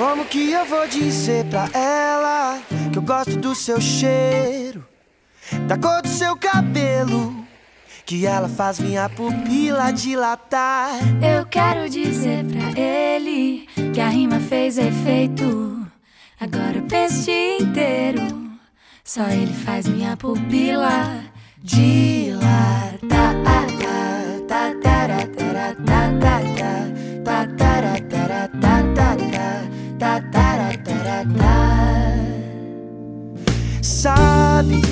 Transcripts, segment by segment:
Como que eu vou dizer pra ela que eu gosto do seu cheiro, da cor do seu cabelo, que ela faz minha pupila dilatar? Eu quero dizer pra ele que a rima fez efeito. Agora o dia inteiro, só ele faz minha pupila dilatar.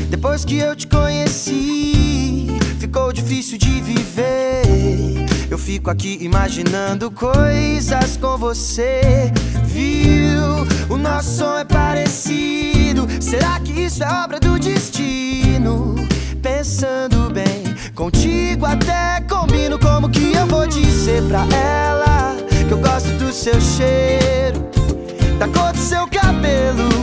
Depois que eu te conheci, ficou difícil de viver. Eu fico aqui imaginando coisas com você. Viu? O nosso som é parecido. Será que isso é obra do destino? Pensando bem, contigo até combino. Como que eu vou dizer pra ela que eu gosto do seu cheiro, da cor do seu cabelo?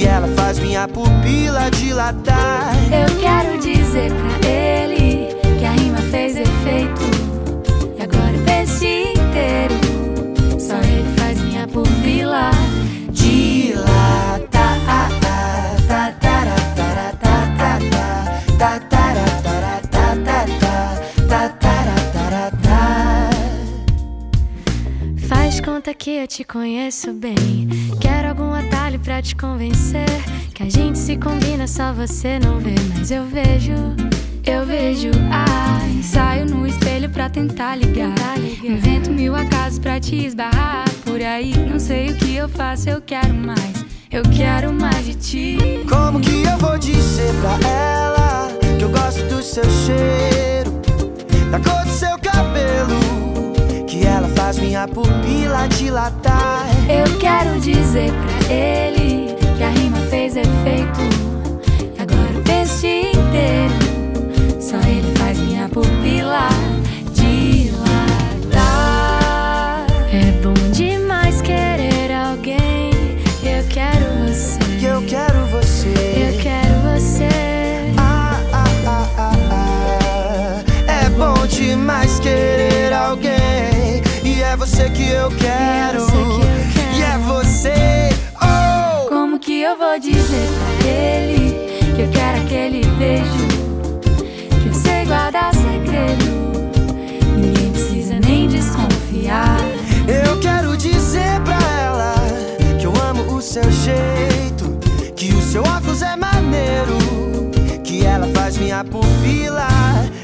Que ela faz minha pupila dilatar. Eu quero dizer pra ele que a rima fez efeito. E agora o dia inteiro. Só ele faz minha pupila dilatar. Faz conta que eu te conheço bem. Pra te convencer. Que a gente se combina, só você não vê. Mas eu vejo, eu vejo. Ai, saio no espelho pra tentar ligar. Invento mil acasos pra te esbarrar. Por aí, não sei o que eu faço, eu quero mais. Eu quero mais de ti. Como que eu vou dizer pra ela que eu gosto do seu cheiro, da cor do seu cabelo, que ela faz minha pupila dilatar? Eu quero dizer pra ele que a rima fez efeito. E agora o dia inteiro. Só ele faz minha pupila dilatar. É bom demais querer alguém. Eu quero você. Eu quero você. Eu quero você. Ah, ah, ah, ah, ah. É bom demais querer alguém. E é você que eu quero. Eu vou dizer pra ele que eu quero aquele beijo? Que eu sei guardar segredo. Ninguém precisa nem desconfiar. Eu quero dizer pra ela que eu amo o seu jeito, que o seu óculos é maneiro, que ela faz minha pupila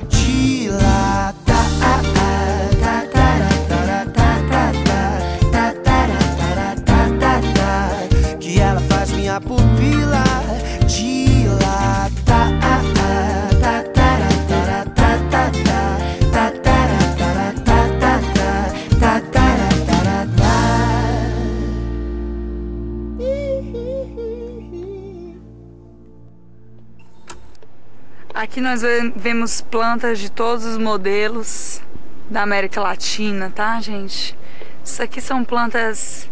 dilatar. Aqui nós ve- vemos plantas de todos os modelos da América Latina, tá, gente? Isso aqui são plantas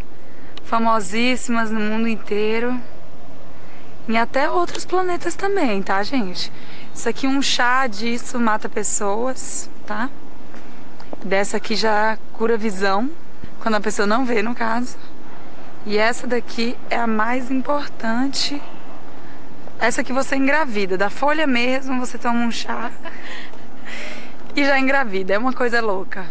famosíssimas no mundo inteiro. E até outros planetas também, tá, gente? Isso aqui, um chá disso mata pessoas, tá? Dessa aqui já cura visão, quando a pessoa não vê, no caso. E essa daqui é a mais importante essa que você engravida, da folha mesmo, você toma um chá e já engravida. É uma coisa louca.